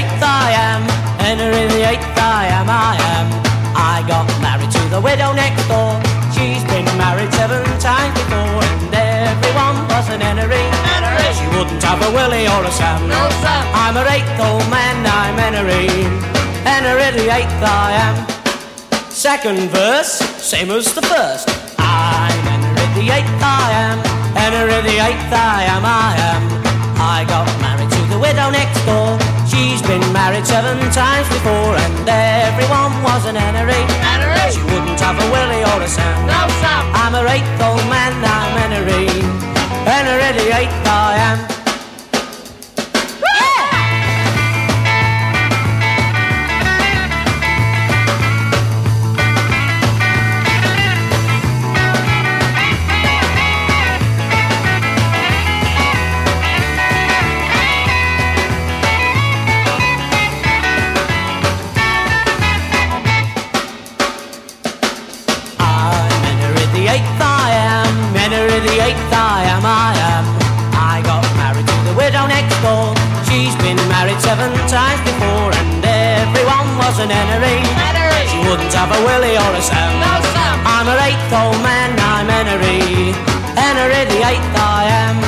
eighth I am. Henry the eighth I am, I am. I got married to the widow next door. She's been married seven times before, and everyone was an Henry. Henry. She wouldn't have a Willie or a Sam. No, sir. I'm her eighth old man, I'm Henry. Henry the eighth I am. Second verse, same as the first. I'm Henry the eighth I am. Henry the eighth I am, I am. I got married to the widow next door. Married seven times before, and everyone was an Henry. Henry. She wouldn't have a Willie or a Sam. No, Sam. I'm her eighth old man, I'm Henry. Henry the eighth I am. The eighth I am, I am. I got married to the widow next door. She's been married seven times before, and everyone was an. Henry. She wouldn't have a Willie or a Sam. No, Sam. I'm her eighth old man, I'm Henry. Henry the eighth I am.